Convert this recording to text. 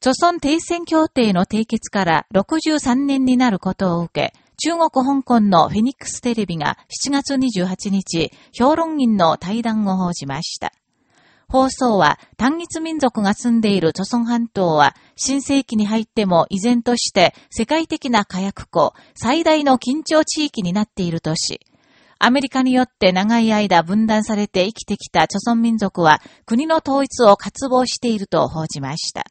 著村停戦協定の締結から63年になることを受け、中国香港のフェニックステレビが7月28日、評論員の対談を報じました。放送は、単一民族が住んでいる著村半島は、新世紀に入っても依然として世界的な火薬庫、最大の緊張地域になっているとし、アメリカによって長い間分断されて生きてきた著村民族は国の統一を渇望していると報じました。